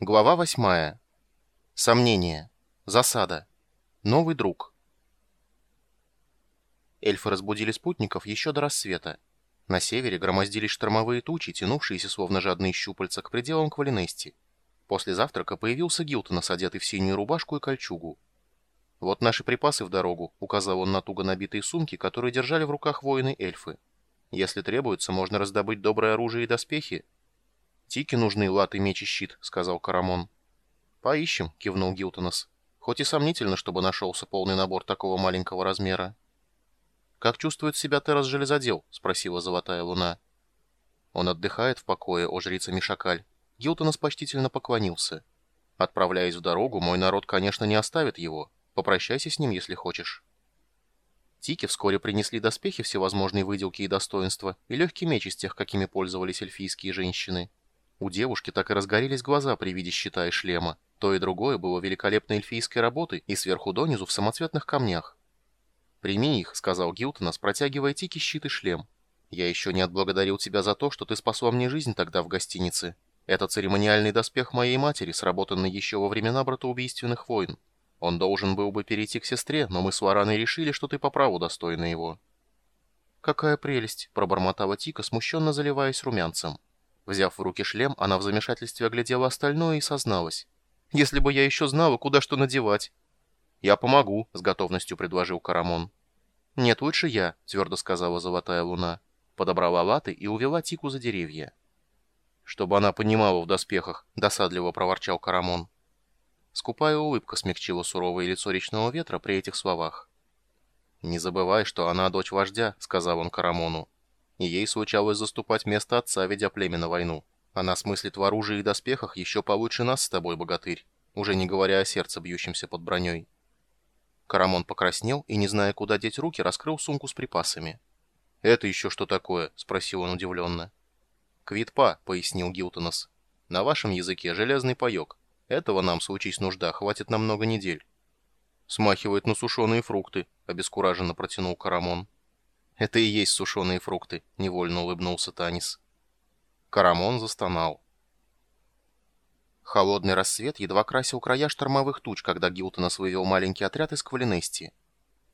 Глава 8. Сомнение. Засада. Новый друг. Эльфы разбудили спутников еще до рассвета. На севере громоздились штормовые тучи, тянувшиеся словно жадные щупальца к пределам Квалинести. После завтрака появился Гилтонос, одетый в синюю рубашку и кольчугу. «Вот наши припасы в дорогу», — указал он на туго набитые сумки, которые держали в руках воины-эльфы. «Если требуется, можно раздобыть доброе оружие и доспехи». «Тики нужны, латы, меч и щит», — сказал Карамон. «Поищем», — кивнул Гилтонос. «Хоть и сомнительно, чтобы нашелся полный набор такого маленького размера». «Как чувствует себя Террас Железодел?» — спросила Золотая Луна. «Он отдыхает в покое, о жрица Мишакаль». Гилтонос почтительно поклонился. «Отправляясь в дорогу, мой народ, конечно, не оставит его. Попрощайся с ним, если хочешь». Тики вскоре принесли доспехи всевозможной выделки и достоинства и легкий меч из тех, какими пользовались эльфийские женщины. У девушки так и разгорелись глаза при виде щита и шлема. То и другое было великолепной эльфийской работой и сверху донизу в самоцветных камнях. «Прими их», — сказал Гилтонас, протягивая Тики щит и шлем. «Я еще не отблагодарил тебя за то, что ты спасла мне жизнь тогда в гостинице. Это церемониальный доспех моей матери, сработанный еще во времена братоубийственных войн. Он должен был бы перейти к сестре, но мы с Вараной решили, что ты по праву достойна его». «Какая прелесть!» — пробормотала Тика, смущенно заливаясь румянцем. Взяв в руки шлем, она в замешательстве оглядела остальное и созналась. «Если бы я еще знала, куда что надевать!» «Я помогу», — с готовностью предложил Карамон. «Нет, лучше я», — твердо сказала Золотая Луна. Подобрала латы и увела Тику за деревья. «Чтобы она понимала в доспехах», — досадливо проворчал Карамон. Скупая улыбка смягчила суровое лицо речного ветра при этих словах. «Не забывай, что она дочь вождя», — сказал он Карамону и ей случалось заступать место отца, ведя племя на войну. Она смыслит в оружии и доспехах еще получше нас с тобой, богатырь, уже не говоря о сердце, бьющемся под броней. Карамон покраснел и, не зная, куда деть руки, раскрыл сумку с припасами. «Это еще что такое?» — спросил он удивленно. «Квитпа», — пояснил Гилтонос. «На вашем языке железный паек. Этого нам, случись нужда, хватит на много недель». «Смахивает на сушеные фрукты», — обескураженно протянул Карамон. «Это и есть сушеные фрукты», — невольно улыбнулся Танис. Карамон застонал. Холодный рассвет едва красил края штормовых туч, когда Гилтонос вывел маленький отряд из Квалинести.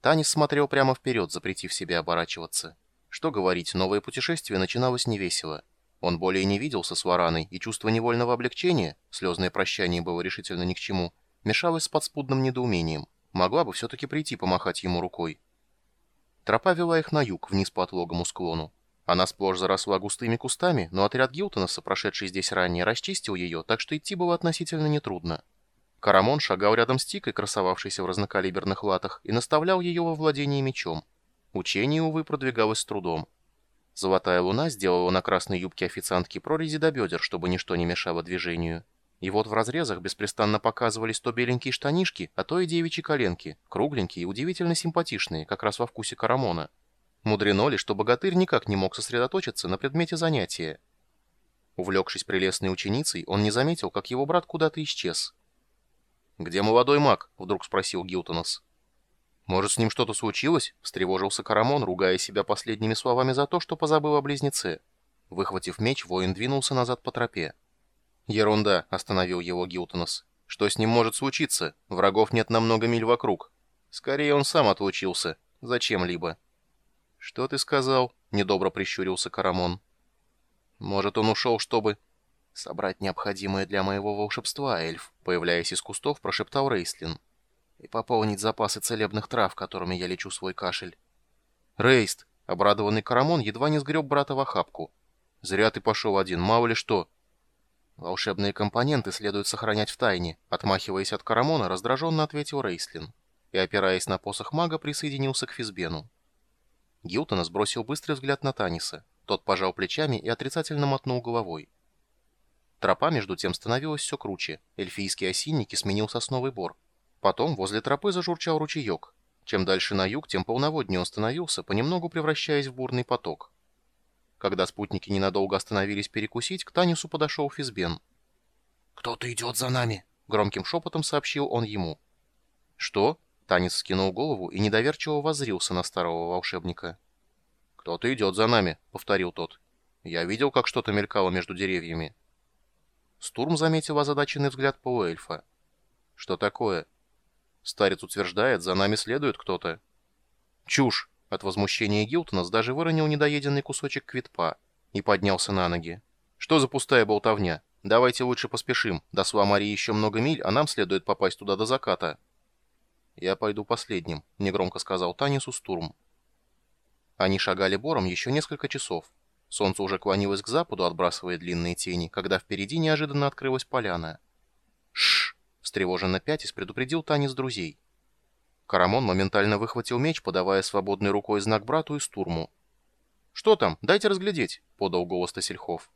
Танис смотрел прямо вперед, запретив себе оборачиваться. Что говорить, новое путешествие начиналось невесело. Он более не виделся с Вараной, и чувство невольного облегчения, слезное прощание было решительно ни к чему, мешалось с подспудным недоумением. Могла бы все-таки прийти помахать ему рукой. Тропа вела их на юг, вниз по отлогому склону. Она сплошь заросла густыми кустами, но отряд Гилтонаса, прошедший здесь ранее, расчистил ее, так что идти было относительно нетрудно. Карамон шагал рядом с Тикой, красовавшейся в разнокалиберных латах, и наставлял ее во владении мечом. Учение, увы, продвигалось с трудом. Золотая луна сделала на красной юбке официантки прорези до бедер, чтобы ничто не мешало движению. И вот в разрезах беспрестанно показывались то беленькие штанишки, а то и девичьи коленки, кругленькие и удивительно симпатичные, как раз во вкусе Карамона. Мудрено ли, что богатырь никак не мог сосредоточиться на предмете занятия. Увлекшись прелестной ученицей, он не заметил, как его брат куда-то исчез. «Где молодой маг?» — вдруг спросил Гилтонос. «Может, с ним что-то случилось?» — встревожился Карамон, ругая себя последними словами за то, что позабыл о близнеце. Выхватив меч, воин двинулся назад по тропе. «Ерунда», — остановил его Гилтонос. «Что с ним может случиться? Врагов нет на много миль вокруг. Скорее он сам отлучился. Зачем-либо». «Что ты сказал?» — недобро прищурился Карамон. «Может, он ушел, чтобы...» «Собрать необходимое для моего волшебства, эльф», — появляясь из кустов, прошептал Рейслин. «И пополнить запасы целебных трав, которыми я лечу свой кашель». «Рейст!» — обрадованный Карамон едва не сгреб брата в охапку. «Зря ты пошел один, мало ли что. «Волшебные компоненты следует сохранять в тайне», отмахиваясь от Карамона, раздраженно ответил Рейслин. И, опираясь на посох мага, присоединился к Физбену. Гилтон сбросил быстрый взгляд на Таниса. Тот пожал плечами и отрицательно мотнул головой. Тропа, между тем, становилась все круче. Эльфийский осинники сменил сосновый бор. Потом возле тропы зажурчал ручеек. Чем дальше на юг, тем полноводнее он становился, понемногу превращаясь в бурный поток. Когда спутники ненадолго остановились перекусить, к Танису подошел Физбен. «Кто-то идет за нами!» — громким шепотом сообщил он ему. «Что?» — Танис скинул голову и недоверчиво воззрился на старого волшебника. «Кто-то идет за нами», — повторил тот. «Я видел, как что-то мелькало между деревьями». Стурм заметил озадаченный взгляд полуэльфа. «Что такое?» «Старец утверждает, за нами следует кто-то». «Чушь!» От возмущения Гилтонас даже выронил недоеденный кусочек квитпа и поднялся на ноги. «Что за пустая болтовня? Давайте лучше поспешим. До Суамарии еще много миль, а нам следует попасть туда до заката». «Я пойду последним», — негромко сказал Танису Стурм. Они шагали бором еще несколько часов. Солнце уже клонилось к западу, отбрасывая длинные тени, когда впереди неожиданно открылась поляна. «Шш!» — встревоженно пятясь предупредил Танис друзей. Карамон моментально выхватил меч, подавая свободной рукой знак брату и Стурму. «Что там? Дайте разглядеть!» — подал голос Тасельхов.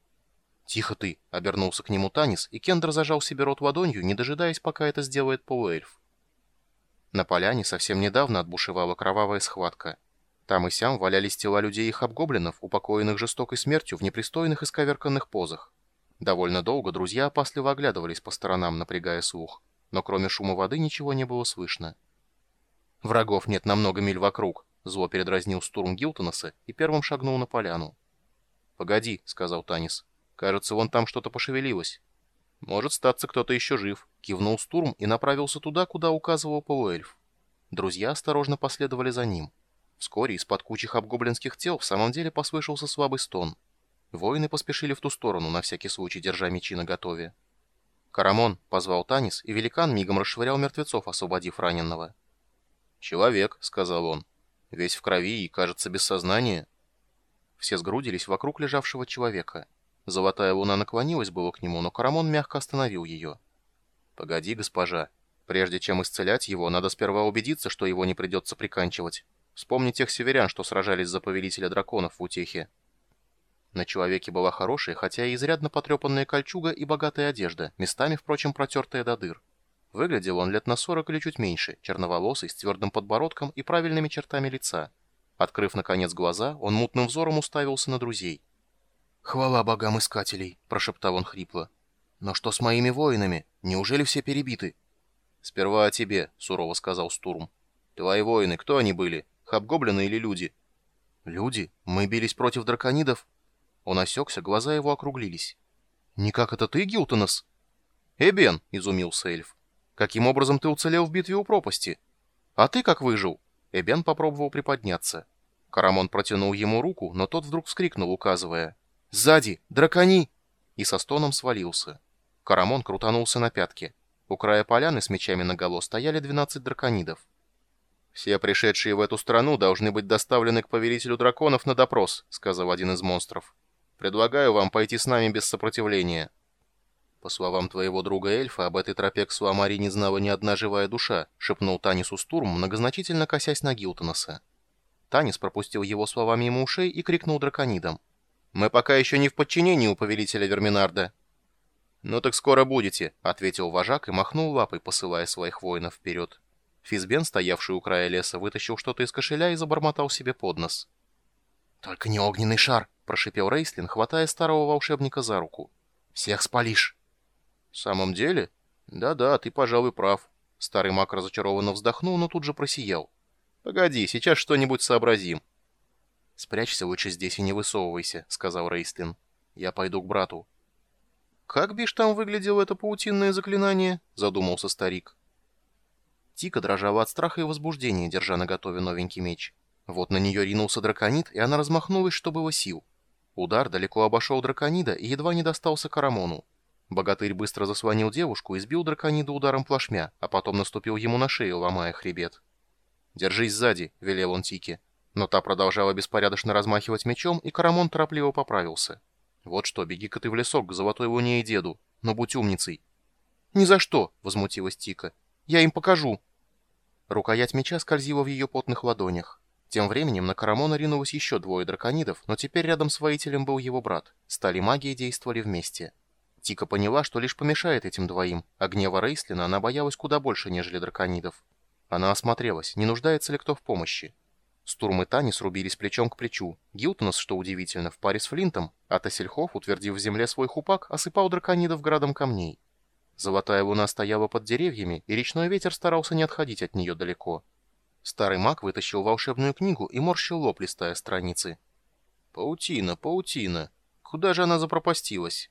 «Тихо ты!» — обернулся к нему Танис, и Кендер зажал себе рот ладонью, не дожидаясь, пока это сделает полуэльф. На поляне совсем недавно отбушевала кровавая схватка. Там и сям валялись тела людей и хабгоблинов, упокоенных жестокой смертью в непристойных и сковерканных позах. Довольно долго друзья опасливо оглядывались по сторонам, напрягая слух, но кроме шума воды ничего не было слышно. «Врагов нет на много миль вокруг», — зло передразнил Стурм Гилтонаса и первым шагнул на поляну. «Погоди», — сказал Танис. «Кажется, вон там что-то пошевелилось». «Может, статься кто-то еще жив», — кивнул Стурм и направился туда, куда указывал полуэльф. Друзья осторожно последовали за ним. Вскоре из-под кучих обгоблинских тел в самом деле послышался слабый стон. Воины поспешили в ту сторону, на всякий случай держа мечи наготове. «Карамон!» — позвал Танис, и великан мигом расшвырял мертвецов, освободив раненного. «Человек», — сказал он, — «весь в крови и, кажется, без сознания». Все сгрудились вокруг лежавшего человека. Золотая луна наклонилась было к нему, но Карамон мягко остановил ее. «Погоди, госпожа. Прежде чем исцелять его, надо сперва убедиться, что его не придется приканчивать». Вспомни тех северян, что сражались за повелителя драконов в Утехе. На человеке была хорошая, хотя и изрядно потрепанная кольчуга и богатая одежда, местами, впрочем, протертая до дыр. Выглядел он лет на сорок или чуть меньше, черноволосый, с твердым подбородком и правильными чертами лица. Открыв, наконец, глаза, он мутным взором уставился на друзей. «Хвала богам искателей!» — прошептал он хрипло. «Но что с моими воинами? Неужели все перебиты?» «Сперва о тебе», — сурово сказал Стурм. «Твои воины, кто они были? Хабгоблины или люди?» «Люди? Мы бились против драконидов?» Он осекся, глаза его округлились. «Никак это ты, Гилтонос?» «Эбен», — изумился эльф. «Каким образом ты уцелел в битве у пропасти?» «А ты как выжил?» Эбен попробовал приподняться. Карамон протянул ему руку, но тот вдруг вскрикнул, указывая. «Сзади! Дракони!» И со стоном свалился. Карамон крутанулся на пятки. У края поляны с мечами наголо стояли двенадцать драконидов. «Все пришедшие в эту страну должны быть доставлены к повелителю драконов на допрос», — сказал один из монстров. «Предлагаю вам пойти с нами без сопротивления». «По словам твоего друга эльфа, об этой тропе к Суамари не знала ни одна живая душа», — шепнул Танису Стурм, многозначительно косясь на Гилтоноса. Танис пропустил его слова мимо ушей и крикнул драконидам. «Мы пока еще не в подчинении у повелителя Верминарда». «Ну так скоро будете», — ответил вожак и махнул лапой, посылая своих воинов вперед. Физбен, стоявший у края леса, вытащил что-то из кошеля и забормотал себе под нос. «Только не огненный шар!» — прошипел Рейслин, хватая старого волшебника за руку. «Всех спалишь!» «В самом деле? Да-да, ты, пожалуй, прав». Старый маг разочарованно вздохнул, но тут же просиял. «Погоди, сейчас что-нибудь сообразим». «Спрячься лучше здесь и не высовывайся», — сказал Рейслин. «Я пойду к брату». «Как, бишь, там выглядело это паутинное заклинание?» — задумался старик. Тика дрожала от страха и возбуждения, держа на готове новенький меч. Вот на нее ринулся драконид, и она размахнулась, что было сил. Удар далеко обошел драконида и едва не достался Карамону. Богатырь быстро заслонил девушку и сбил драконида ударом плашмя, а потом наступил ему на шею, ломая хребет. «Держись сзади», — велел он Тике. Но та продолжала беспорядочно размахивать мечом, и Карамон торопливо поправился. «Вот что, беги-ка ты в лесок к Золотой Луне и Деду, но будь умницей». «Ни за что!» — возмутилась Тика. «Я им покажу!» Рукоять меча скользила в ее потных ладонях. Тем временем на Карамона ринулось еще двое драконидов, но теперь рядом с воителем был его брат. Стали магии действовали вместе. Тика поняла, что лишь помешает этим двоим, а гнева Рейслина она боялась куда больше, нежели драконидов. Она осмотрелась, не нуждается ли кто в помощи. Стурм и Тани срубились плечом к плечу. Гилтонос, что удивительно, в паре с Флинтом, а Тассельхоф, утвердив в земле свой хупак, осыпал драконидов градом камней. Золотая луна стояла под деревьями, и речной ветер старался не отходить от нее далеко. Старый маг вытащил волшебную книгу и морщил лоб, листая страницы. «Паутина, паутина. Куда же она запропастилась?»